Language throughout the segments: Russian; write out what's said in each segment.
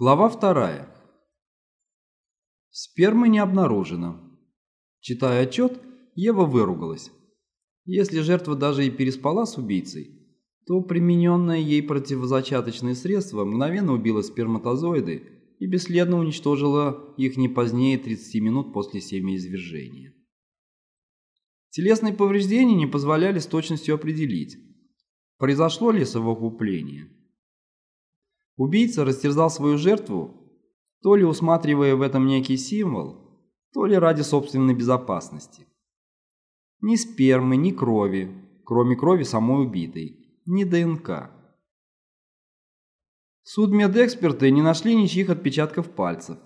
Глава вторая. Спермы не обнаружено. Читая отчет, Ева выругалась. Если жертва даже и переспала с убийцей, то примененное ей противозачаточное средство мгновенно убило сперматозоиды и бесследно уничтожило их не позднее 30 минут после семяизвержения. Телесные повреждения не позволяли с точностью определить, произошло ли совокупление. Убийца растерзал свою жертву, то ли усматривая в этом некий символ, то ли ради собственной безопасности. Ни спермы, ни крови, кроме крови самой убитой, ни ДНК. Судмедэксперты не нашли ничьих отпечатков пальцев,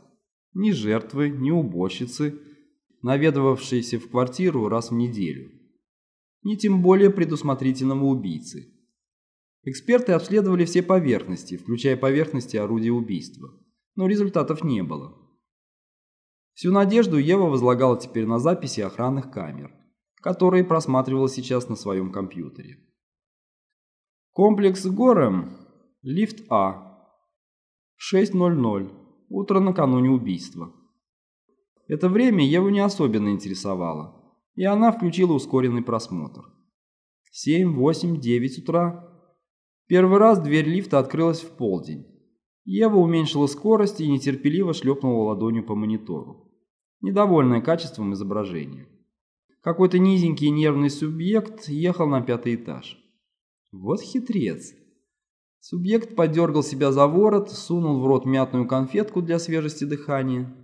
ни жертвы, ни уборщицы, наведывавшейся в квартиру раз в неделю, ни тем более предусмотрительного убийцы. Эксперты обследовали все поверхности, включая поверхности орудия убийства, но результатов не было. Всю надежду Ева возлагала теперь на записи охранных камер, которые просматривала сейчас на своем компьютере. Комплекс Горем, лифт А, 6.00, утро накануне убийства. Это время Еву не особенно интересовало, и она включила ускоренный просмотр. 7, 8, 9 утра Первый раз дверь лифта открылась в полдень. Ева уменьшила скорость и нетерпеливо шлепнула ладонью по монитору, недовольная качеством изображения. Какой-то низенький нервный субъект ехал на пятый этаж. Вот хитрец. Субъект подергал себя за ворот, сунул в рот мятную конфетку для свежести дыхания.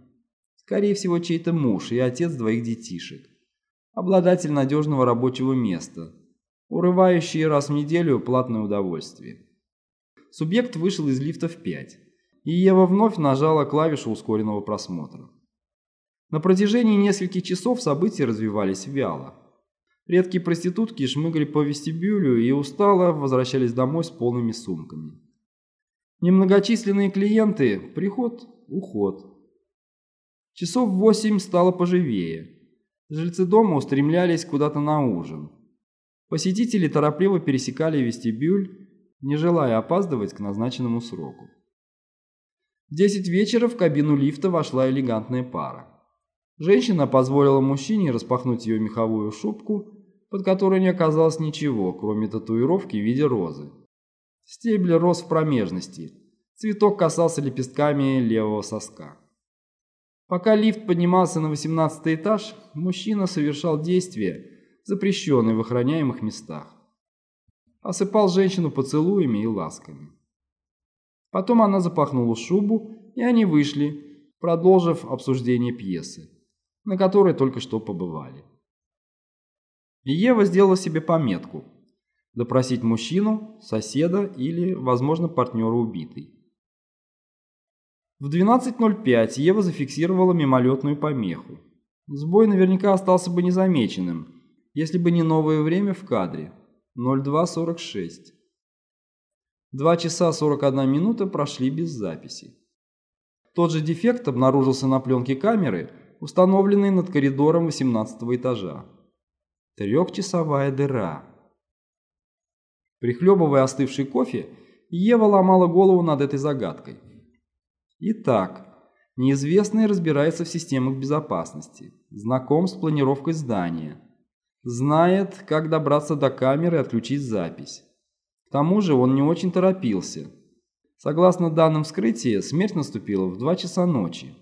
Скорее всего, чей-то муж и отец двоих детишек. Обладатель надежного рабочего места, урывающие раз в неделю платное удовольствие. Субъект вышел из лифта в 5, и Ева вновь нажала клавишу ускоренного просмотра. На протяжении нескольких часов события развивались вяло. Редкие проститутки шмыгали по вестибюлю и устало возвращались домой с полными сумками. Немногочисленные клиенты – приход, уход. Часов восемь стало поживее. Жильцы дома устремлялись куда-то на ужин – Посетители торопливо пересекали вестибюль, не желая опаздывать к назначенному сроку. В 10 вечера в кабину лифта вошла элегантная пара. Женщина позволила мужчине распахнуть ее меховую шубку, под которой не оказалось ничего, кроме татуировки в виде розы. Стебель рос в промежности, цветок касался лепестками левого соска. Пока лифт поднимался на 18 этаж, мужчина совершал действие, запрещенный в охраняемых местах. Осыпал женщину поцелуями и ласками. Потом она запахнула шубу, и они вышли, продолжив обсуждение пьесы, на которой только что побывали. И Ева сделала себе пометку – допросить мужчину, соседа или, возможно, партнера убитой. В 12.05 Ева зафиксировала мимолетную помеху. Сбой наверняка остался бы незамеченным – если бы не новое время в кадре 02.46. 2 часа 41 минута прошли без записи. Тот же дефект обнаружился на пленке камеры, установленной над коридором 18 этажа. Трехчасовая дыра. Прихлебывая остывший кофе, Ева ломала голову над этой загадкой. Итак, неизвестный разбирается в системах безопасности, знаком с планировкой здания, Знает, как добраться до камеры и отключить запись. К тому же он не очень торопился. Согласно данным вскрытия, смерть наступила в 2 часа ночи.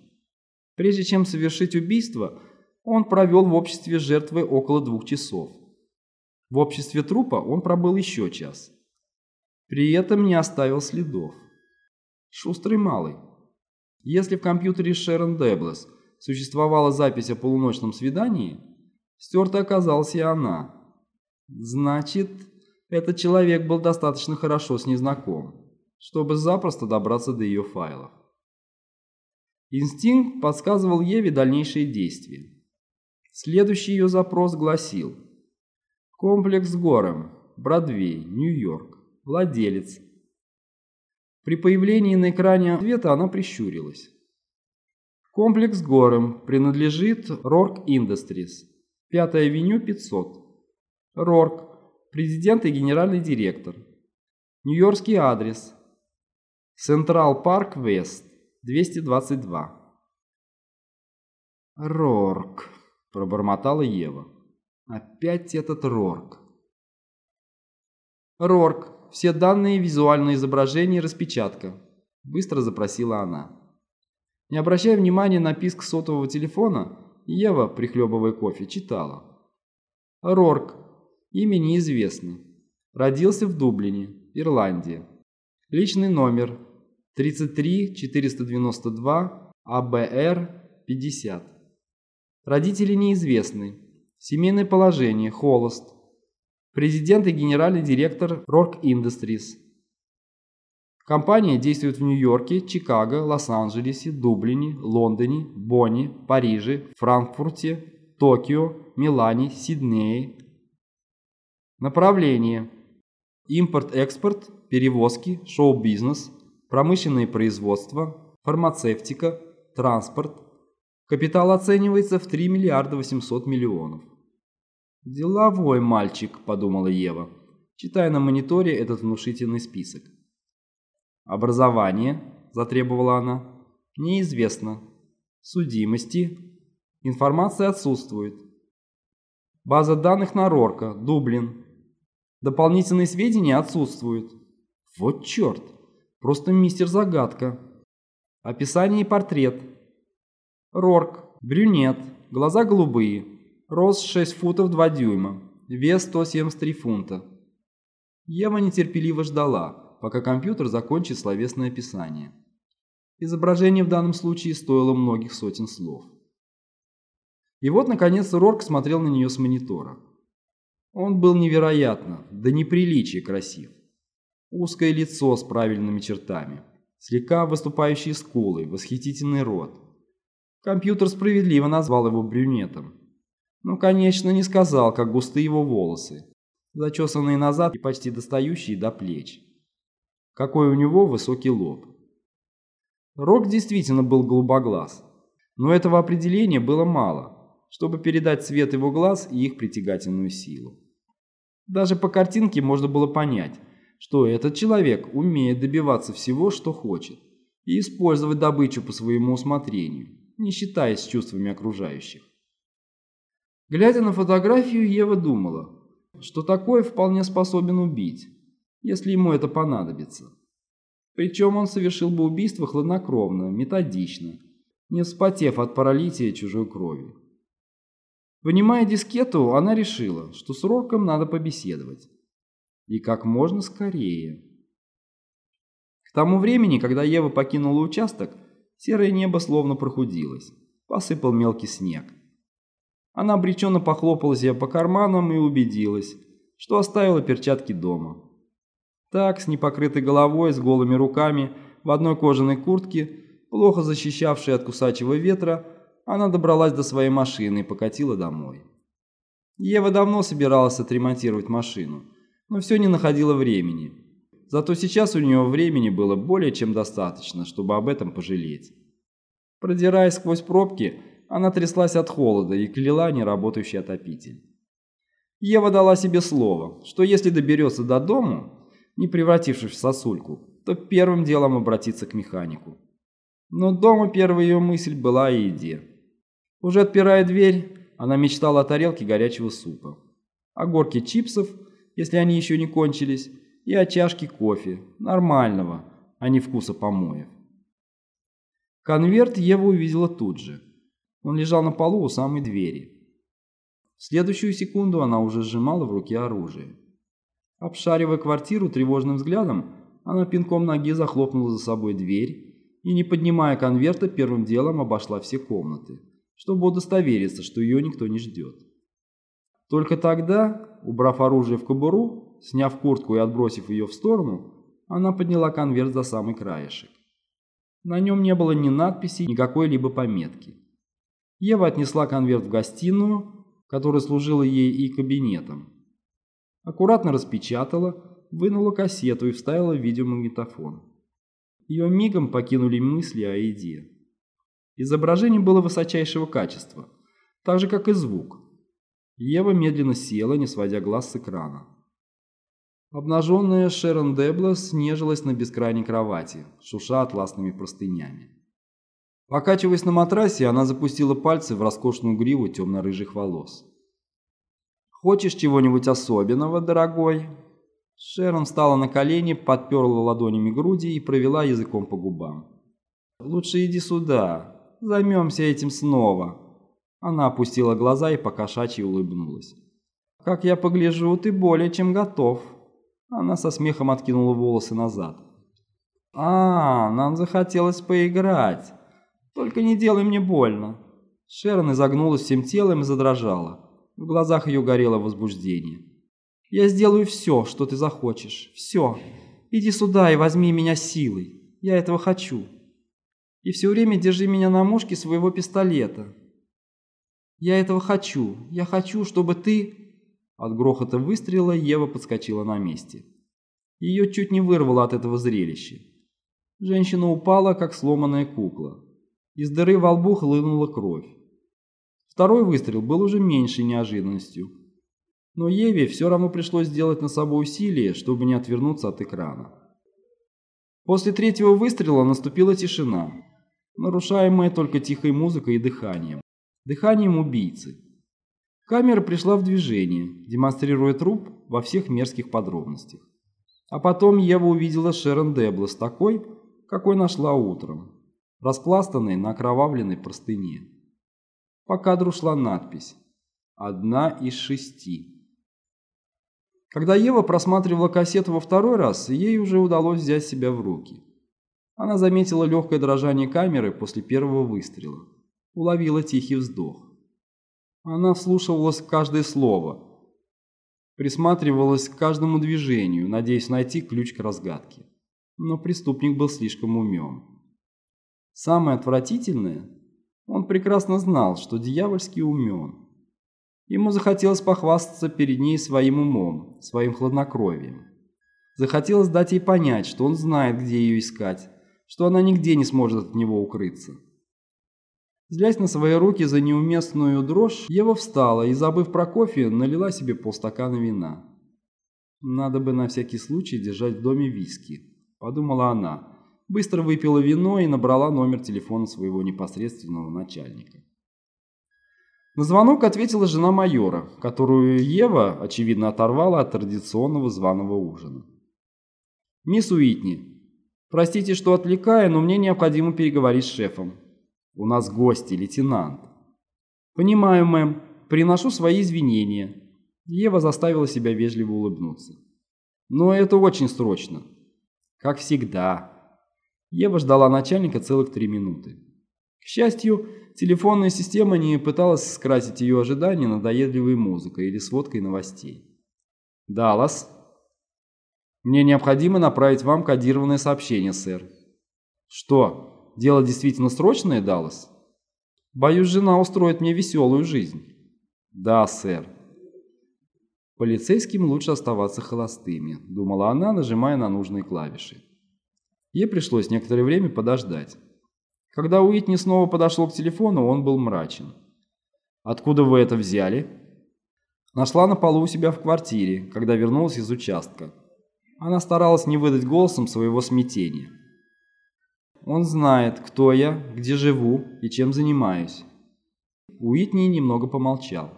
Прежде чем совершить убийство, он провел в обществе жертвы около двух часов. В обществе трупа он пробыл еще час. При этом не оставил следов. Шустрый малый. Если в компьютере Шерон Деблес существовала запись о полуночном свидании, Стерта оказалась и она. Значит, этот человек был достаточно хорошо с ней знаком, чтобы запросто добраться до ее файлов. Инстинкт подсказывал Еве дальнейшие действия. Следующий ее запрос гласил «Комплекс Горем, Бродвей, Нью-Йорк, владелец». При появлении на экране ответа она прищурилась. Комплекс Горем принадлежит Rourke Industries, Пятая авеню, 500. Рорк, президент и генеральный директор. Нью-Йоркский адрес. Централ Парк Вест, 222. «Рорк», – пробормотала Ева. «Опять этот Рорк». «Рорк, все данные, визуальное изображение, распечатка», – быстро запросила она. Не обращая внимания на писк сотового телефона, Ева, прихлебывая кофе, читала. «Рорк. Имя неизвестно. Родился в Дублине, Ирландия. Личный номер 33 492 АБР 50. Родители неизвестны. Семейное положение – холост. Президент и генеральный директор Rock Industries. Компания действует в Нью-Йорке, Чикаго, Лос-Анджелесе, Дублине, Лондоне, Бонне, Париже, Франкфурте, Токио, Милане, Сиднее. Направление. Импорт-экспорт, перевозки, шоу-бизнес, промышленное производство, фармацевтика, транспорт. Капитал оценивается в 3 миллиарда 800 миллионов. «Деловой мальчик», – подумала Ева, читая на мониторе этот внушительный список. «Образование», – затребовала она, – «неизвестно. Судимости. Информация отсутствует. База данных на Рорка, Дублин. Дополнительные сведения отсутствуют. Вот черт, просто мистер-загадка. Описание и портрет. Рорк, брюнет, глаза голубые, рост 6 футов 2 дюйма, вес 173 фунта. Ева нетерпеливо ждала, пока компьютер закончит словесное описание. Изображение в данном случае стоило многих сотен слов. И вот, наконец, Рорк смотрел на нее с монитора. Он был невероятно, до неприличия красив. Узкое лицо с правильными чертами, слегка выступающие скулы, восхитительный рот. Компьютер справедливо назвал его брюнетом. Но, конечно, не сказал, как густые его волосы, зачесанные назад и почти достающие до плеч. Какой у него высокий лоб. Рок действительно был голубоглаз, но этого определения было мало – чтобы передать цвет его глаз и их притягательную силу. Даже по картинке можно было понять, что этот человек умеет добиваться всего, что хочет, и использовать добычу по своему усмотрению, не считаясь чувствами окружающих. Глядя на фотографию, Ева думала, что такой вполне способен убить, если ему это понадобится. Причем он совершил бы убийство хладнокровно, методично, не вспотев от паралития чужой крови. Вынимая дискету, она решила, что с Рорком надо побеседовать. И как можно скорее. К тому времени, когда Ева покинула участок, серое небо словно прохудилось. Посыпал мелкий снег. Она обреченно похлопала себя по карманам и убедилась, что оставила перчатки дома. Так, с непокрытой головой, с голыми руками, в одной кожаной куртке, плохо защищавшей от кусачего ветра, она добралась до своей машины и покатила домой. Ева давно собиралась отремонтировать машину, но все не находила времени. Зато сейчас у нее времени было более чем достаточно, чтобы об этом пожалеть. Продираясь сквозь пробки, она тряслась от холода и кляла неработающий отопитель. Ева дала себе слово, что если доберется до дому, не превратившись в сосульку, то первым делом обратится к механику. Но дома первая ее мысль была о еде. Уже отпирая дверь, она мечтала о тарелке горячего супа, о горке чипсов, если они еще не кончились, и о чашке кофе, нормального, а не вкуса помоев. Конверт Ева увидела тут же. Он лежал на полу у самой двери. В следующую секунду она уже сжимала в руке оружие. Обшаривая квартиру тревожным взглядом, она пинком ноги захлопнула за собой дверь и, не поднимая конверта, первым делом обошла все комнаты чтобы удостовериться, что ее никто не ждет. Только тогда, убрав оружие в кобуру, сняв куртку и отбросив ее в сторону, она подняла конверт за самый краешек. На нем не было ни надписи, ни какой-либо пометки. Ева отнесла конверт в гостиную, которая служила ей и кабинетом. Аккуратно распечатала, вынула кассету и вставила в видеомагнитофон. Ее мигом покинули мысли о еде. Изображение было высочайшего качества, так же, как и звук. Ева медленно села, не сводя глаз с экрана. Обнаженная Шерон Дебла снежилась на бескрайней кровати, шуша атласными простынями. Покачиваясь на матрасе, она запустила пальцы в роскошную гриву темно-рыжих волос. «Хочешь чего-нибудь особенного, дорогой?» Шерон встала на колени, подперла ладонями груди и провела языком по губам. «Лучше иди сюда, займемся этим снова». Она опустила глаза и покошачьи улыбнулась. «Как я погляжу, ты более чем готов». Она со смехом откинула волосы назад. «А, нам захотелось поиграть. Только не делай мне больно». Шерон изогнулась всем телом и задрожала. В глазах ее горело возбуждение. «Я сделаю все, что ты захочешь. Все. Иди сюда и возьми меня силой. Я этого хочу. И все время держи меня на мушке своего пистолета. Я этого хочу. Я хочу, чтобы ты...» От грохота выстрела Ева подскочила на месте. Ее чуть не вырвало от этого зрелища. Женщина упала, как сломанная кукла. Из дыры во лбу хлынула кровь. Второй выстрел был уже меньшей неожиданностью. Но Еве все равно пришлось сделать на собой усилие, чтобы не отвернуться от экрана. После третьего выстрела наступила тишина, нарушаемая только тихой музыкой и дыханием. Дыханием убийцы. Камера пришла в движение, демонстрируя труп во всех мерзких подробностях. А потом Ева увидела Шерон Деблес такой, какой нашла утром распластанной на окровавленной простыне. По кадру шла надпись «Одна из шести». Когда Ева просматривала кассету во второй раз, ей уже удалось взять себя в руки. Она заметила легкое дрожание камеры после первого выстрела. Уловила тихий вздох. Она вслушивалась в каждое слово. Присматривалась к каждому движению, надеясь найти ключ к разгадке. Но преступник был слишком умен. Самое отвратительное, он прекрасно знал, что дьявольски умен. Ему захотелось похвастаться перед ней своим умом, своим хладнокровием. Захотелось дать ей понять, что он знает, где ее искать, что она нигде не сможет от него укрыться. Злясь на свои руки за неуместную дрожь, Ева встала и, забыв про кофе, налила себе полстакана вина. «Надо бы на всякий случай держать в доме виски», – подумала она, быстро выпила вино и набрала номер телефона своего непосредственного начальника. На звонок ответила жена майора, которую Ева, очевидно, оторвала от традиционного званого ужина. «Мисс Уитни, простите, что отвлекаю, но мне необходимо переговорить с шефом. У нас гости, лейтенант». «Понимаю, мэм. Приношу свои извинения». Ева заставила себя вежливо улыбнуться. «Но это очень срочно». «Как всегда», Ева ждала начальника целых три минуты. К счастью, телефонная система не пыталась скрасить ее ожидания надоедливой музыкой или сводкой новостей. «Даллас, мне необходимо направить вам кодированное сообщение, сэр». «Что, дело действительно срочное, Даллас?» «Боюсь, жена устроит мне веселую жизнь». «Да, сэр». «Полицейским лучше оставаться холостыми», — думала она, нажимая на нужные клавиши. Ей пришлось некоторое время подождать. Когда Уитни снова подошел к телефону, он был мрачен. «Откуда вы это взяли?» Нашла на полу у себя в квартире, когда вернулась из участка. Она старалась не выдать голосом своего смятения. «Он знает, кто я, где живу и чем занимаюсь». Уитни немного помолчал.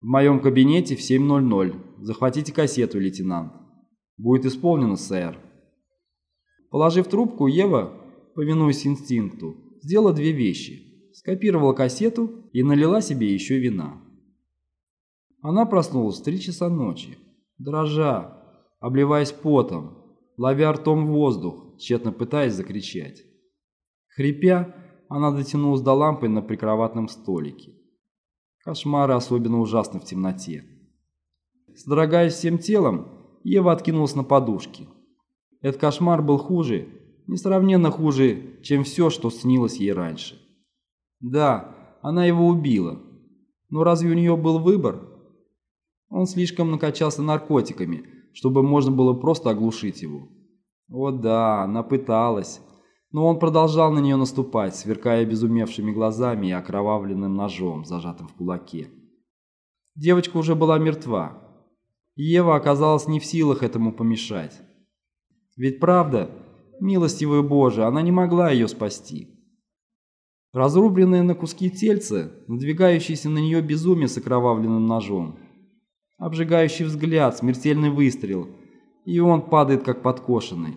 «В моем кабинете в 7.00. Захватите кассету, лейтенант». «Будет исполнено, сэр». Положив трубку, Ева, повинуясь инстинкту, сделала две вещи. Скопировала кассету и налила себе еще вина. Она проснулась в три часа ночи, дрожа, обливаясь потом, ловя ртом воздух, тщетно пытаясь закричать. Хрипя, она дотянулась до лампы на прикроватном столике. Кошмары особенно ужасны в темноте. Содрогаясь всем телом, Ева откинулась на подушки – этот кошмар был хуже, несравненно хуже, чем все, что снилось ей раньше. Да, она его убила. Но разве у нее был выбор? Он слишком накачался наркотиками, чтобы можно было просто оглушить его. О да, она пыталась. Но он продолжал на нее наступать, сверкая безумевшими глазами и окровавленным ножом, зажатым в кулаке. Девочка уже была мертва. Ева оказалась не в силах этому помешать. Ведь правда, милостивую Боже, она не могла ее спасти. Разрубленное на куски тельце, надвигающееся на нее безумие с окровавленным ножом. Обжигающий взгляд, смертельный выстрел, и он падает как подкошенный.